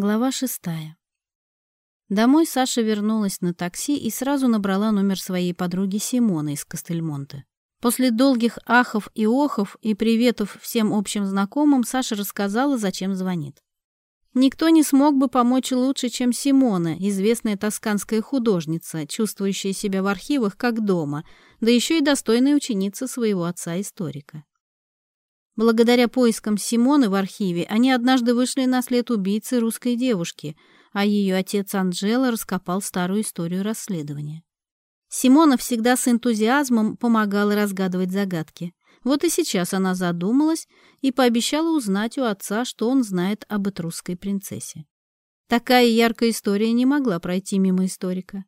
Глава шестая. Домой Саша вернулась на такси и сразу набрала номер своей подруги Симоны из Кастельмонте. После долгих ахов и охов и приветов всем общим знакомым Саша рассказала, зачем звонит. Никто не смог бы помочь лучше, чем Симона, известная тосканская художница, чувствующая себя в архивах как дома, да еще и достойная ученица своего отца-историка. Благодаря поискам Симоны в архиве они однажды вышли на след убийцы русской девушки, а ее отец Анжела раскопал старую историю расследования. Симона всегда с энтузиазмом помогала разгадывать загадки. Вот и сейчас она задумалась и пообещала узнать у отца, что он знает об этрусской принцессе. Такая яркая история не могла пройти мимо историка.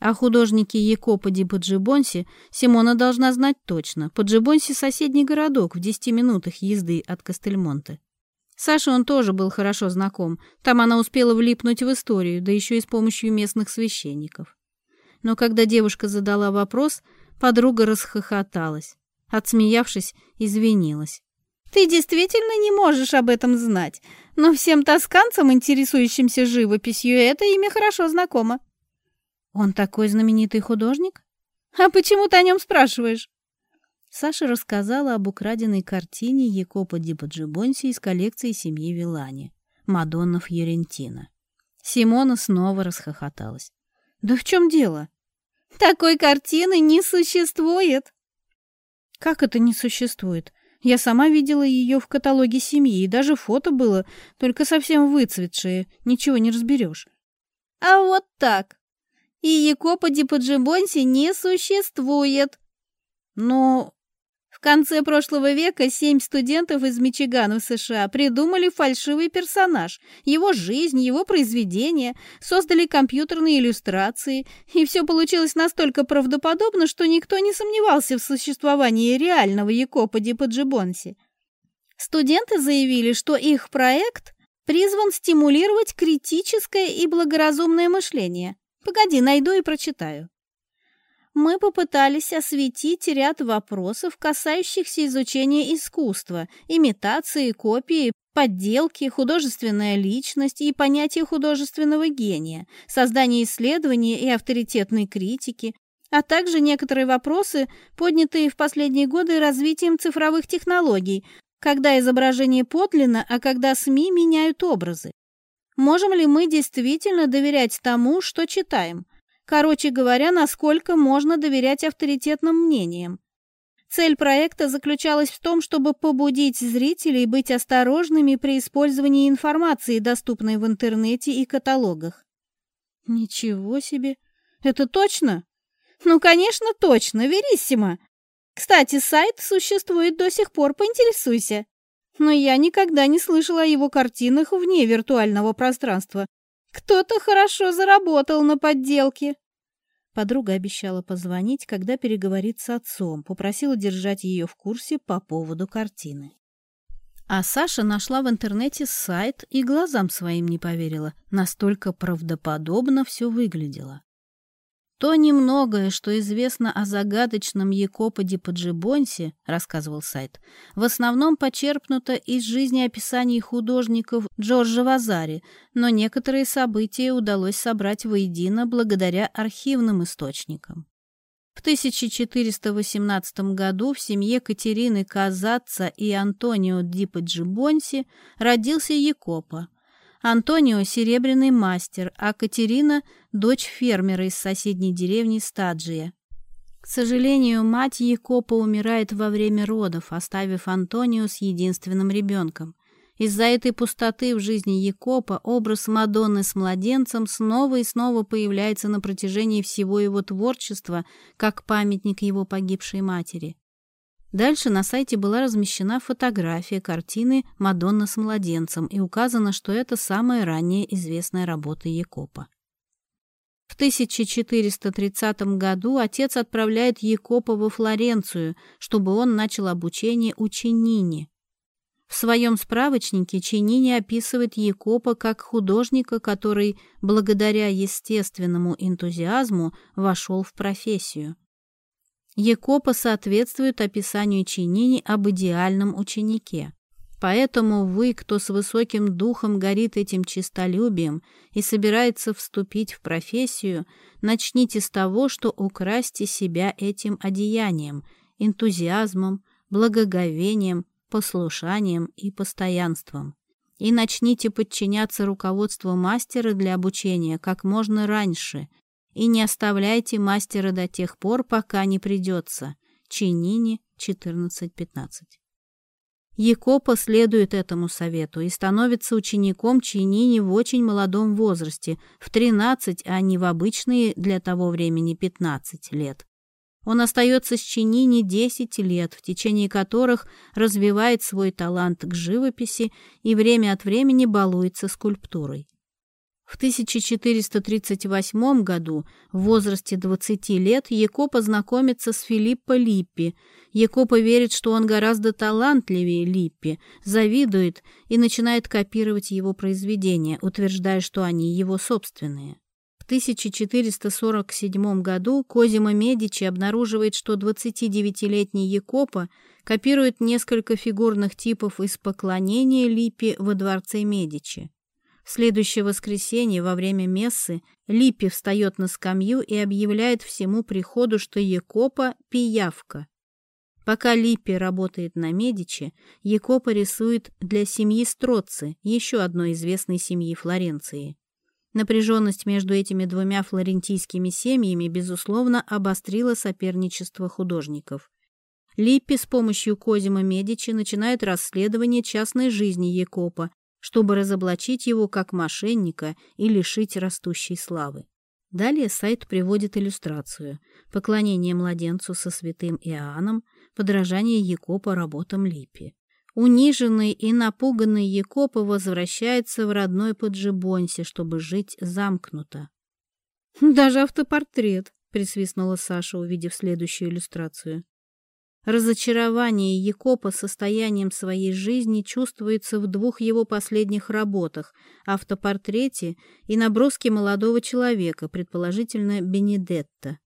А О художнике Якоподи Поджибонси Симона должна знать точно. Поджибонси — соседний городок в 10 минутах езды от Кастельмонте. Саше он тоже был хорошо знаком. Там она успела влипнуть в историю, да еще и с помощью местных священников. Но когда девушка задала вопрос, подруга расхохоталась. Отсмеявшись, извинилась. «Ты действительно не можешь об этом знать, но всем тосканцам, интересующимся живописью, это имя хорошо знакомо. «Он такой знаменитый художник?» «А почему ты о нем спрашиваешь?» Саша рассказала об украденной картине Якопа Дипаджибонси из коллекции семьи Вилани «Мадонна Фьерентина». Симона снова расхохоталась. «Да в чем дело?» «Такой картины не существует!» «Как это не существует? Я сама видела ее в каталоге семьи, и даже фото было, только совсем выцветшее, ничего не разберешь». «А вот так!» и Якопа-Дипаджибонти не существует. Но в конце прошлого века семь студентов из Мичигана в США придумали фальшивый персонаж, его жизнь, его произведения, создали компьютерные иллюстрации, и все получилось настолько правдоподобно, что никто не сомневался в существовании реального Якопа Дипаджибонси. Студенты заявили, что их проект призван стимулировать критическое и благоразумное мышление, Погоди, найду и прочитаю. Мы попытались осветить ряд вопросов, касающихся изучения искусства, имитации, копии, подделки, художественная личность и понятие художественного гения, создание исследований и авторитетной критики, а также некоторые вопросы, поднятые в последние годы развитием цифровых технологий, когда изображение подлинно, а когда СМИ меняют образы. Можем ли мы действительно доверять тому, что читаем? Короче говоря, насколько можно доверять авторитетным мнениям? Цель проекта заключалась в том, чтобы побудить зрителей быть осторожными при использовании информации, доступной в интернете и каталогах. Ничего себе! Это точно? Ну, конечно, точно, Вериссимо! Кстати, сайт существует до сих пор, поинтересуйся но я никогда не слышала о его картинах вне виртуального пространства. Кто-то хорошо заработал на подделке. Подруга обещала позвонить, когда переговорит с отцом, попросила держать ее в курсе по поводу картины. А Саша нашла в интернете сайт и глазам своим не поверила, настолько правдоподобно все выглядело. То немногое, что известно о загадочном Якоподе Паджибонсе, рассказывал сайт, в основном почерпнуто из жизнеописаний художников Джорджа Вазари, но некоторые события удалось собрать воедино благодаря архивным источникам. В 1418 году в семье Катерины Казаца и Антонио Ди Поджибонси родился Якопа – Антонио – серебряный мастер, а Катерина – дочь фермера из соседней деревни Стаджия. К сожалению, мать Якопа умирает во время родов, оставив Антонио с единственным ребенком. Из-за этой пустоты в жизни Якопа образ Мадонны с младенцем снова и снова появляется на протяжении всего его творчества, как памятник его погибшей матери. Дальше на сайте была размещена фотография картины «Мадонна с младенцем» и указано, что это самая ранняя известная работа Якопа. В 1430 году отец отправляет Якопа во Флоренцию, чтобы он начал обучение у Чинини. В своем справочнике Чинини описывает Якопа как художника, который, благодаря естественному энтузиазму, вошел в профессию. Якопа соответствует описанию Чинини об идеальном ученике. Поэтому вы, кто с высоким духом горит этим чистолюбием и собирается вступить в профессию, начните с того, что украсьте себя этим одеянием, энтузиазмом, благоговением, послушанием и постоянством. И начните подчиняться руководству мастера для обучения как можно раньше – и не оставляйте мастера до тех пор, пока не придется. Чинини 14.15. Якопа следует этому совету и становится учеником Чинини в очень молодом возрасте, в 13, а не в обычные для того времени 15 лет. Он остается с Чинини 10 лет, в течение которых развивает свой талант к живописи и время от времени балуется скульптурой. В 1438 году в возрасте 20 лет Яко познакомится с Филиппо Липпи. Яко поверит, что он гораздо талантливее Липпи, завидует и начинает копировать его произведения, утверждая, что они его собственные. В 1447 году Козимо Медичи обнаруживает, что 29-летний Якопа копирует несколько фигурных типов из поклонения Липпи во дворце Медичи. Следующее воскресенье во время мессы Липпи встает на скамью и объявляет всему приходу, что Якопа – пиявка. Пока Липпи работает на Медичи, Якопа рисует для семьи Строци, еще одной известной семьи Флоренции. Напряженность между этими двумя флорентийскими семьями, безусловно, обострила соперничество художников. Липпи с помощью Козима Медичи начинает расследование частной жизни Якопа чтобы разоблачить его как мошенника и лишить растущей славы. Далее сайт приводит иллюстрацию «Поклонение младенцу со святым Иоанном, подражание Якопа работам Липи». Униженный и напуганный Якопа возвращается в родной Поджибонсе, чтобы жить замкнуто. «Даже автопортрет», — присвистнула Саша, увидев следующую иллюстрацию. Разочарование Якопа состоянием своей жизни чувствуется в двух его последних работах – автопортрете и наброске молодого человека, предположительно Бенедетта.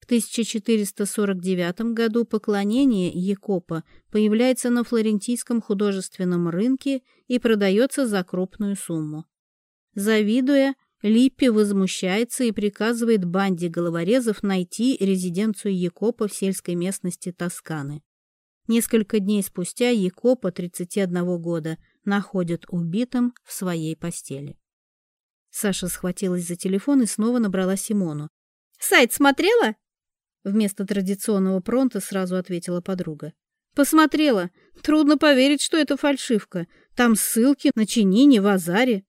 В 1449 году поклонение Якопа появляется на флорентийском художественном рынке и продается за крупную сумму. Завидуя, Липпи возмущается и приказывает банде головорезов найти резиденцию Якопа в сельской местности Тосканы. Несколько дней спустя Якопа, 31 года, находят убитым в своей постели. Саша схватилась за телефон и снова набрала Симону. «Сайт смотрела?» Вместо традиционного пронта сразу ответила подруга. «Посмотрела. Трудно поверить, что это фальшивка. Там ссылки на чинине, в Азаре.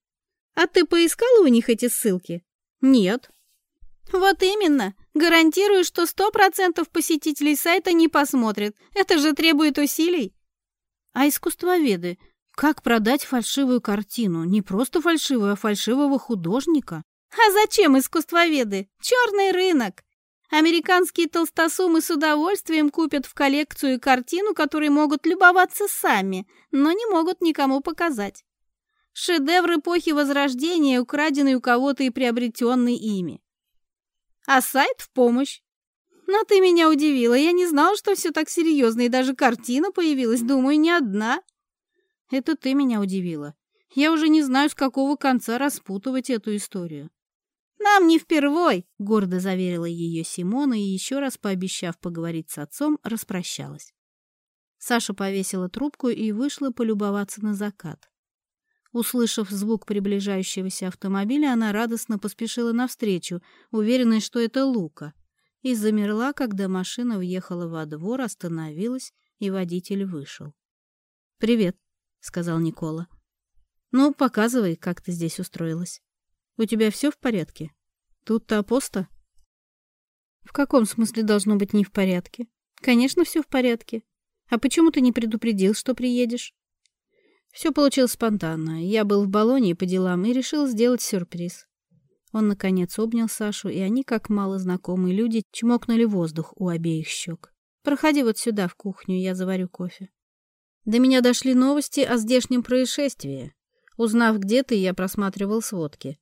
А ты поискала у них эти ссылки? Нет. Вот именно. Гарантирую, что сто процентов посетителей сайта не посмотрят. Это же требует усилий. А искусствоведы? Как продать фальшивую картину? Не просто фальшивую, а фальшивого художника? А зачем искусствоведы? Черный рынок. Американские толстосумы с удовольствием купят в коллекцию картину, которые могут любоваться сами, но не могут никому показать шедевр эпохи Возрождения, украденный у кого-то и приобретенный ими. А сайт в помощь. Но ты меня удивила, я не знала, что все так серьезно, и даже картина появилась, думаю, не одна. Это ты меня удивила. Я уже не знаю, с какого конца распутывать эту историю. «Нам не впервой!» — гордо заверила ее Симона и, еще раз пообещав поговорить с отцом, распрощалась. Саша повесила трубку и вышла полюбоваться на закат. Услышав звук приближающегося автомобиля, она радостно поспешила навстречу, уверенная, что это Лука, и замерла, когда машина въехала во двор, остановилась, и водитель вышел. «Привет», — сказал Никола. «Ну, показывай, как ты здесь устроилась. У тебя все в порядке? Тут-то апоста?» «В каком смысле должно быть не в порядке? Конечно, все в порядке. А почему ты не предупредил, что приедешь?» Все получилось спонтанно. Я был в Болонии по делам и решил сделать сюрприз. Он, наконец, обнял Сашу, и они, как мало знакомые люди, чмокнули воздух у обеих щек. «Проходи вот сюда, в кухню, я заварю кофе». До меня дошли новости о здешнем происшествии. Узнав, где ты, я просматривал сводки.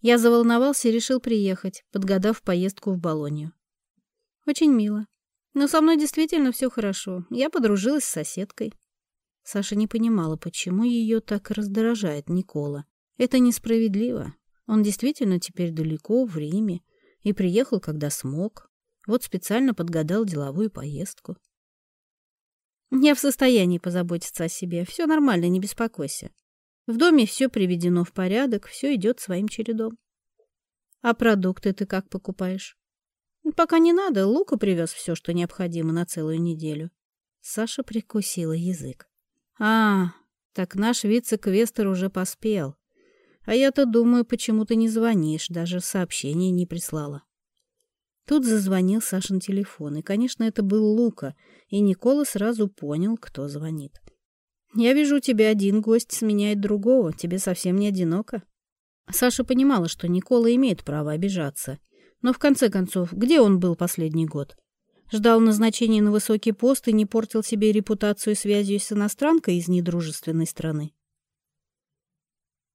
Я заволновался и решил приехать, подгадав поездку в Болонию. Очень мило. Но со мной действительно все хорошо. Я подружилась с соседкой. Саша не понимала, почему ее так раздражает Никола. Это несправедливо. Он действительно теперь далеко, в Риме, и приехал, когда смог. Вот специально подгадал деловую поездку. «Я в состоянии позаботиться о себе. Все нормально, не беспокойся. В доме все приведено в порядок, все идет своим чередом. А продукты ты как покупаешь?» «Пока не надо. Лука привез все, что необходимо на целую неделю». Саша прикусила язык. А, так наш вице-квестер уже поспел. А я-то думаю, почему ты не звонишь, даже сообщение не прислала. Тут зазвонил Сашин телефон, и, конечно, это был Лука, и Никола сразу понял, кто звонит. «Я вижу, у тебя один гость сменяет другого, тебе совсем не одиноко». Саша понимала, что Никола имеет право обижаться. Но, в конце концов, где он был последний год? ждал назначения на высокий пост и не портил себе репутацию связью с иностранкой из недружественной страны.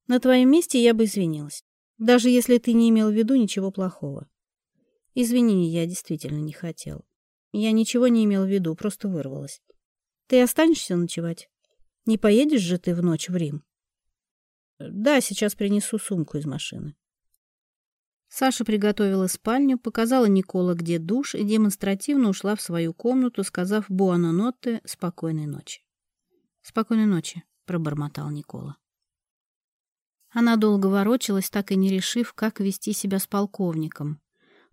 На твоем месте я бы извинилась, даже если ты не имел в виду ничего плохого. Извинения я действительно не хотел. Я ничего не имел в виду, просто вырвалась. Ты останешься ночевать? Не поедешь же ты в ночь в Рим? Да, сейчас принесу сумку из машины. Саша приготовила спальню, показала Никола, где душ, и демонстративно ушла в свою комнату, сказав Буанонотте «Спокойной ночи». «Спокойной ночи», — пробормотал Никола. Она долго ворочалась, так и не решив, как вести себя с полковником.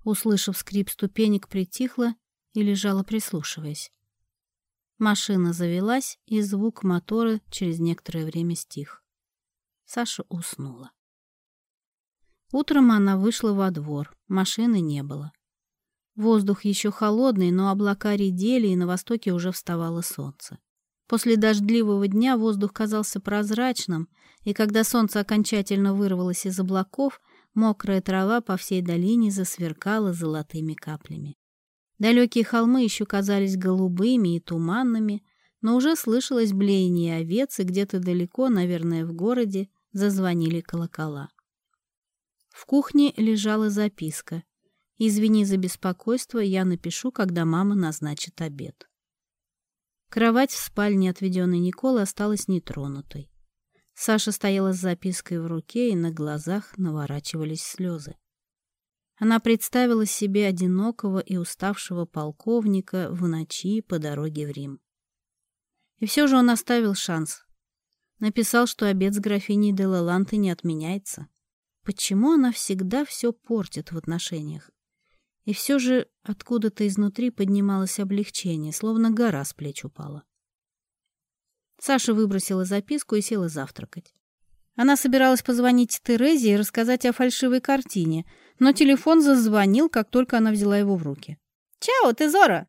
Услышав скрип ступенек, притихла и лежала, прислушиваясь. Машина завелась, и звук мотора через некоторое время стих. Саша уснула. Утром она вышла во двор, машины не было. Воздух еще холодный, но облака редели, и на востоке уже вставало солнце. После дождливого дня воздух казался прозрачным, и когда солнце окончательно вырвалось из облаков, мокрая трава по всей долине засверкала золотыми каплями. Далекие холмы еще казались голубыми и туманными, но уже слышалось блеяние овец, и где-то далеко, наверное, в городе, зазвонили колокола. В кухне лежала записка. «Извини за беспокойство, я напишу, когда мама назначит обед». Кровать в спальне, отведенной Николы, осталась нетронутой. Саша стояла с запиской в руке, и на глазах наворачивались слезы. Она представила себе одинокого и уставшего полковника в ночи по дороге в Рим. И все же он оставил шанс. Написал, что обед с графиней де Лаланте не отменяется. Почему она всегда все портит в отношениях? И все же откуда-то изнутри поднималось облегчение, словно гора с плеч упала. Саша выбросила записку и села завтракать. Она собиралась позвонить Терезе и рассказать о фальшивой картине, но телефон зазвонил, как только она взяла его в руки. «Чао, Тезора!»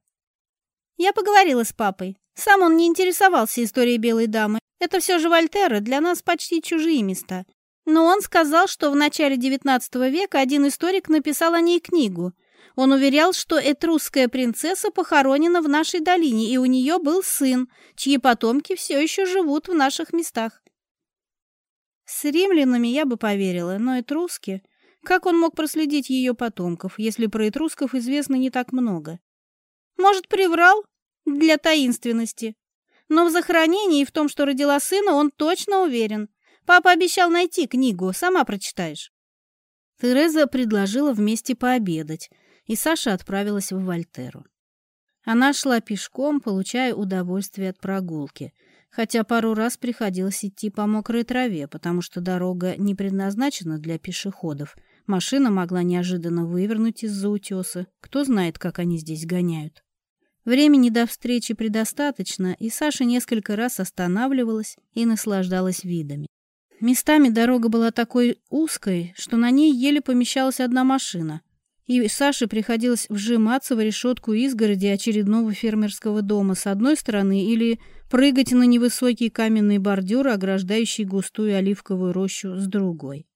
«Я поговорила с папой. Сам он не интересовался историей белой дамы. Это все же Вольтера, для нас почти чужие места. Но он сказал, что в начале XIX века один историк написал о ней книгу. Он уверял, что этрусская принцесса похоронена в нашей долине, и у нее был сын, чьи потомки все еще живут в наших местах. С римлянами я бы поверила, но этруски... Как он мог проследить ее потомков, если про этрусков известно не так много? Может, приврал? Для таинственности. Но в захоронении и в том, что родила сына, он точно уверен – Папа обещал найти книгу, сама прочитаешь». Тереза предложила вместе пообедать, и Саша отправилась в Вольтеру. Она шла пешком, получая удовольствие от прогулки, хотя пару раз приходилось идти по мокрой траве, потому что дорога не предназначена для пешеходов. Машина могла неожиданно вывернуть из-за утеса. Кто знает, как они здесь гоняют. Времени до встречи предостаточно, и Саша несколько раз останавливалась и наслаждалась видами. Местами дорога была такой узкой, что на ней еле помещалась одна машина, и Саше приходилось вжиматься в решетку изгороди очередного фермерского дома с одной стороны или прыгать на невысокий каменный бордюр, ограждающий густую оливковую рощу с другой.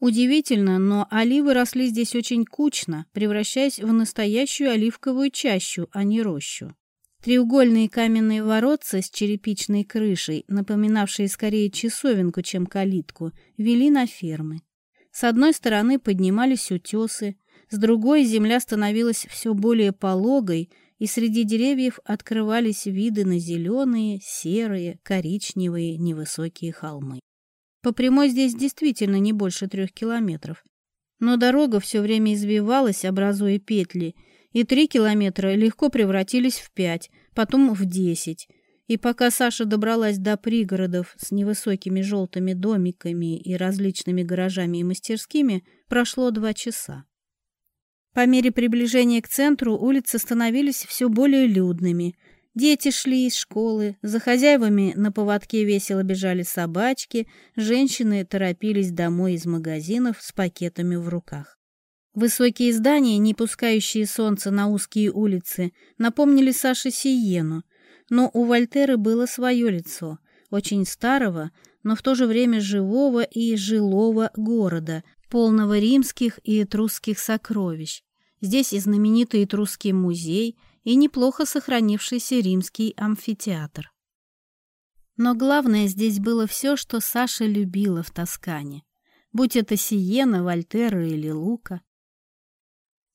Удивительно, но оливы росли здесь очень кучно, превращаясь в настоящую оливковую чащу, а не рощу. Треугольные каменные воротца с черепичной крышей, напоминавшие скорее часовенку, чем калитку, вели на фермы. С одной стороны поднимались утесы, с другой земля становилась все более пологой, и среди деревьев открывались виды на зеленые, серые, коричневые невысокие холмы. По прямой здесь действительно не больше трех километров. Но дорога все время извивалась, образуя петли — и три километра легко превратились в пять, потом в десять. И пока Саша добралась до пригородов с невысокими желтыми домиками и различными гаражами и мастерскими, прошло два часа. По мере приближения к центру улицы становились все более людными. Дети шли из школы, за хозяевами на поводке весело бежали собачки, женщины торопились домой из магазинов с пакетами в руках. Высокие здания, не пускающие солнце на узкие улицы, напомнили Саше Сиену, но у Вольтеры было свое лицо, очень старого, но в то же время живого и жилого города, полного римских и этрусских сокровищ. Здесь и знаменитый этрусский музей, и неплохо сохранившийся римский амфитеатр. Но главное здесь было все, что Саша любила в Тоскане. Будь это Сиена, Вольтера или Лука.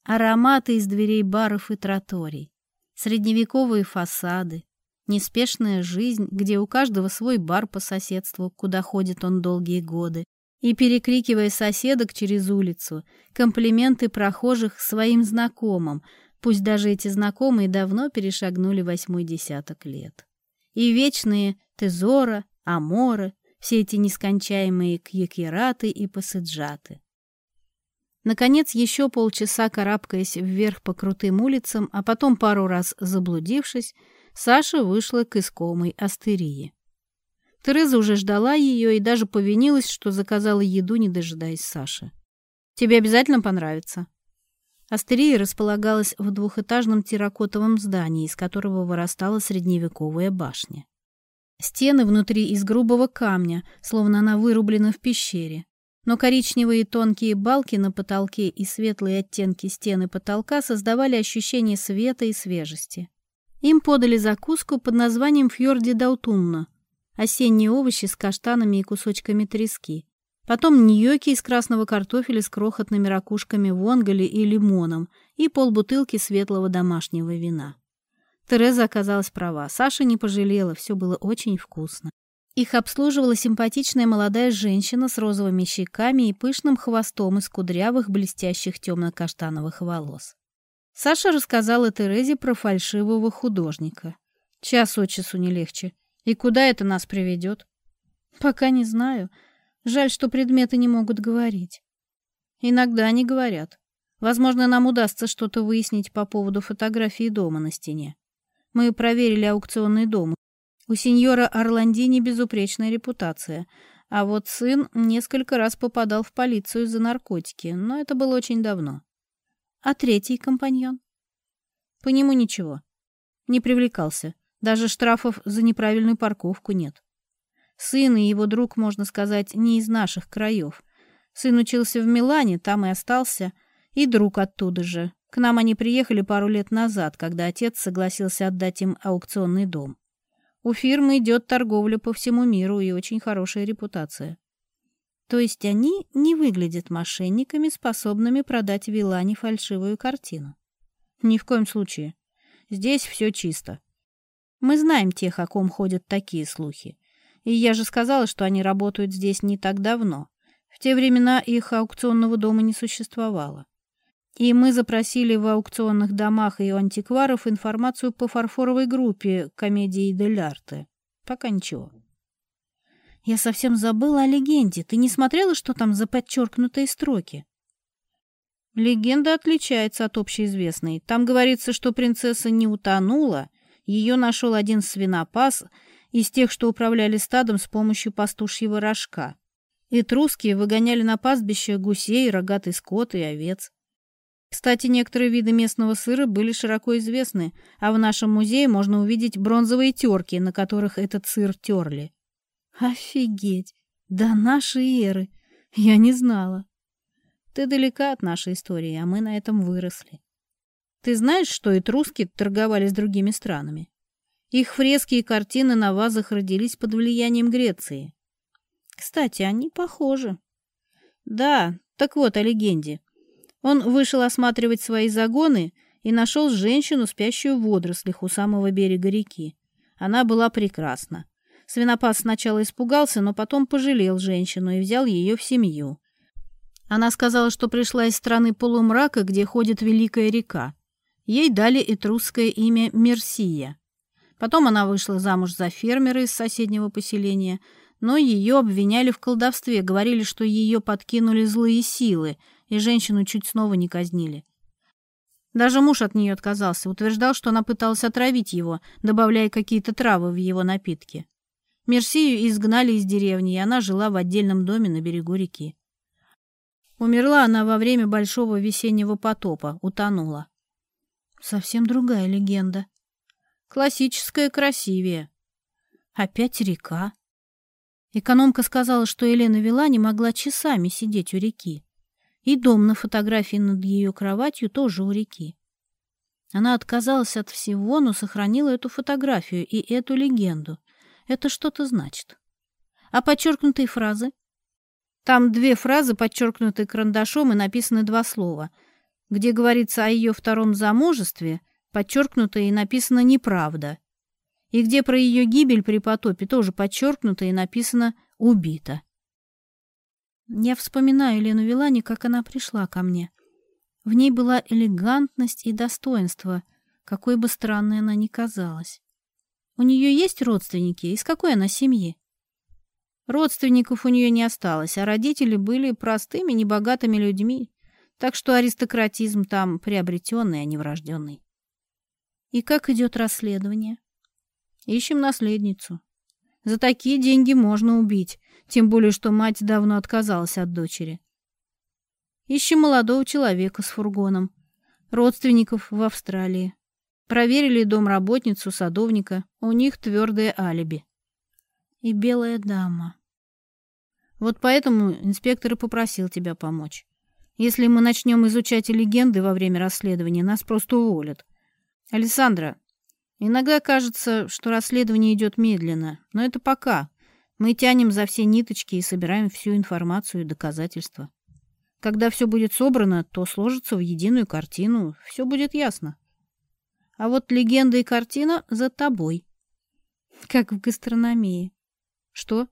Ароматы из дверей баров и троторий, средневековые фасады, неспешная жизнь, где у каждого свой бар по соседству, куда ходит он долгие годы, и, перекрикивая соседок через улицу, комплименты прохожих своим знакомым, пусть даже эти знакомые давно перешагнули восьмой десяток лет. И вечные Тезора, Аморы, все эти нескончаемые кьякераты и пассаджаты. Наконец, еще полчаса карабкаясь вверх по крутым улицам, а потом пару раз заблудившись, Саша вышла к искомой астерии. Тереза уже ждала ее и даже повинилась, что заказала еду, не дожидаясь Саши. «Тебе обязательно понравится». Астерия располагалась в двухэтажном терракотовом здании, из которого вырастала средневековая башня. Стены внутри из грубого камня, словно она вырублена в пещере но коричневые тонкие балки на потолке и светлые оттенки стены потолка создавали ощущение света и свежести. Им подали закуску под названием «Фьорди Даутунна» — осенние овощи с каштанами и кусочками трески. Потом ньокки из красного картофеля с крохотными ракушками вонгали и лимоном и полбутылки светлого домашнего вина. Тереза оказалась права. Саша не пожалела, все было очень вкусно. Их обслуживала симпатичная молодая женщина с розовыми щеками и пышным хвостом из кудрявых, блестящих темно-каштановых волос. Саша рассказала Терезе про фальшивого художника. Час от часу не легче. И куда это нас приведет? Пока не знаю. Жаль, что предметы не могут говорить. Иногда они говорят. Возможно, нам удастся что-то выяснить по поводу фотографии дома на стене. Мы проверили аукционный дом. У сеньора Орландини безупречная репутация, а вот сын несколько раз попадал в полицию за наркотики, но это было очень давно. А третий компаньон? По нему ничего. Не привлекался. Даже штрафов за неправильную парковку нет. Сын и его друг, можно сказать, не из наших краев. Сын учился в Милане, там и остался, и друг оттуда же. К нам они приехали пару лет назад, когда отец согласился отдать им аукционный дом. У фирмы идет торговля по всему миру и очень хорошая репутация. То есть они не выглядят мошенниками, способными продать Вилане а фальшивую картину. Ни в коем случае. Здесь все чисто. Мы знаем тех, о ком ходят такие слухи. И я же сказала, что они работают здесь не так давно. В те времена их аукционного дома не существовало. И мы запросили в аукционных домах и у антикваров информацию по фарфоровой группе комедии Дель Арте. Пока ничего. Я совсем забыла о легенде. Ты не смотрела, что там за подчеркнутые строки? Легенда отличается от общеизвестной. Там говорится, что принцесса не утонула, ее нашел один свинопас из тех, что управляли стадом с помощью пастушьего рожка. Этруски выгоняли на пастбище гусей, рогатый скот и овец. Кстати, некоторые виды местного сыра были широко известны, а в нашем музее можно увидеть бронзовые терки, на которых этот сыр терли. Офигеть! До нашей эры! Я не знала. Ты далека от нашей истории, а мы на этом выросли. Ты знаешь, что этруски торговали с другими странами? Их фрески и картины на вазах родились под влиянием Греции. Кстати, они похожи. Да, так вот о легенде. Он вышел осматривать свои загоны и нашел женщину, спящую в водорослях у самого берега реки. Она была прекрасна. Свинопас сначала испугался, но потом пожалел женщину и взял ее в семью. Она сказала, что пришла из страны полумрака, где ходит Великая река. Ей дали этрусское имя Мерсия. Потом она вышла замуж за фермера из соседнего поселения, но ее обвиняли в колдовстве, говорили, что ее подкинули злые силы – и женщину чуть снова не казнили. Даже муж от нее отказался, утверждал, что она пыталась отравить его, добавляя какие-то травы в его напитки. Мерсию изгнали из деревни, и она жила в отдельном доме на берегу реки. Умерла она во время большого весеннего потопа, утонула. Совсем другая легенда. Классическая красивее. Опять река. Экономка сказала, что Елена Вела не могла часами сидеть у реки. И дом на фотографии над ее кроватью тоже у реки. Она отказалась от всего, но сохранила эту фотографию и эту легенду. Это что-то значит. А подчеркнутые фразы? Там две фразы, подчеркнутые карандашом, и написаны два слова, где говорится о ее втором замужестве, подчеркнуто и написано «неправда», и где про ее гибель при потопе тоже подчеркнуто и написано «убита». Я вспоминаю Лену Вилани, как она пришла ко мне. В ней была элегантность и достоинство, какой бы странной она ни казалась. У нее есть родственники? Из какой она семьи? Родственников у нее не осталось, а родители были простыми, небогатыми людьми, так что аристократизм там приобретенный, а не врожденный. И как идет расследование? Ищем наследницу. За такие деньги можно убить, тем более что мать давно отказалась от дочери. Ищем молодого человека с фургоном, родственников в Австралии. Проверили домработницу, садовника, у них твердое алиби. И белая дама. Вот поэтому инспектор и попросил тебя помочь. Если мы начнем изучать легенды во время расследования, нас просто уволят. Александра, иногда кажется, что расследование идет медленно, но это пока. Мы тянем за все ниточки и собираем всю информацию и доказательства. Когда все будет собрано, то сложится в единую картину, все будет ясно. А вот легенда и картина за тобой. Как в гастрономии. Что?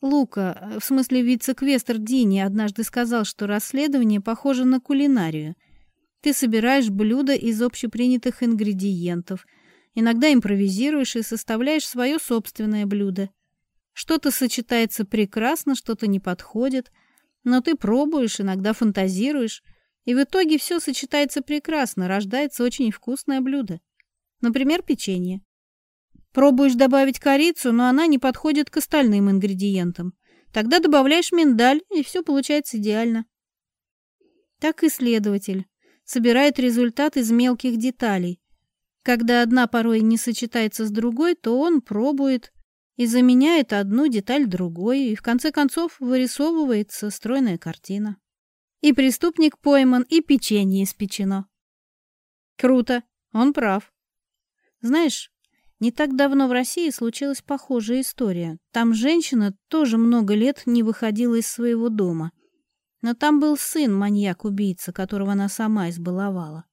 Лука, э, в смысле вице-квестер Дини, однажды сказал, что расследование похоже на кулинарию. Ты собираешь блюда из общепринятых ингредиентов, иногда импровизируешь и составляешь свое собственное блюдо – что-то сочетается прекрасно, что-то не подходит. Но ты пробуешь, иногда фантазируешь. И в итоге все сочетается прекрасно, рождается очень вкусное блюдо. Например, печенье. Пробуешь добавить корицу, но она не подходит к остальным ингредиентам. Тогда добавляешь миндаль, и все получается идеально. Так исследователь собирает результат из мелких деталей. Когда одна порой не сочетается с другой, то он пробует, и заменяет одну деталь другой, и в конце концов вырисовывается стройная картина. И преступник пойман, и печенье испечено. Круто, он прав. Знаешь, не так давно в России случилась похожая история. Там женщина тоже много лет не выходила из своего дома. Но там был сын маньяк-убийца, которого она сама избаловала.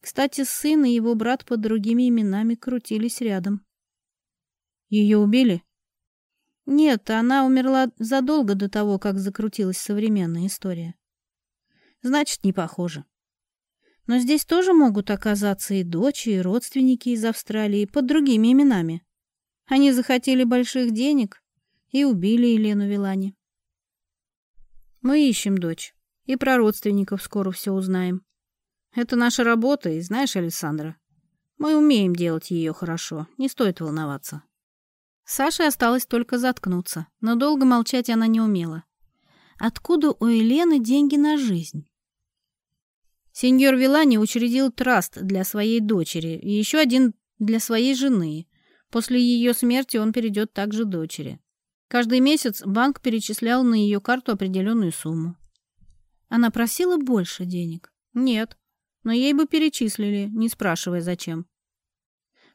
Кстати, сын и его брат под другими именами крутились рядом. Ее убили? Нет, она умерла задолго до того, как закрутилась современная история. Значит, не похоже. Но здесь тоже могут оказаться и дочь, и родственники из Австралии под другими именами. Они захотели больших денег и убили Елену Вилани. Мы ищем дочь. И про родственников скоро все узнаем. Это наша работа, и знаешь, Александра, мы умеем делать ее хорошо, не стоит волноваться. Саше осталось только заткнуться, но долго молчать она не умела. Откуда у Елены деньги на жизнь? Сеньор Вилани учредил траст для своей дочери и еще один для своей жены. После ее смерти он перейдет также дочери. Каждый месяц банк перечислял на ее карту определенную сумму. Она просила больше денег? Нет, но ей бы перечислили, не спрашивая зачем.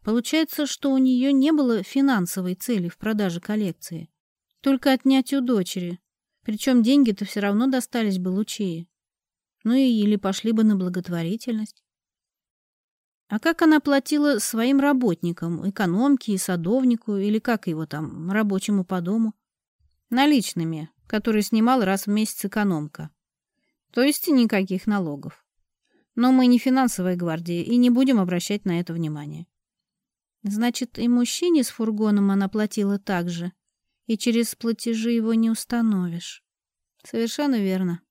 Получается, что у нее не было финансовой цели в продаже коллекции. Только отнять у дочери. Причем деньги-то все равно достались бы лучее, Ну и или пошли бы на благотворительность. А как она платила своим работникам, экономке и садовнику, или как его там, рабочему по дому? Наличными, которые снимал раз в месяц экономка. То есть никаких налогов. Но мы не финансовая гвардия и не будем обращать на это внимание. Значит, и мужчине с фургоном она платила так же, и через платежи его не установишь. Совершенно верно.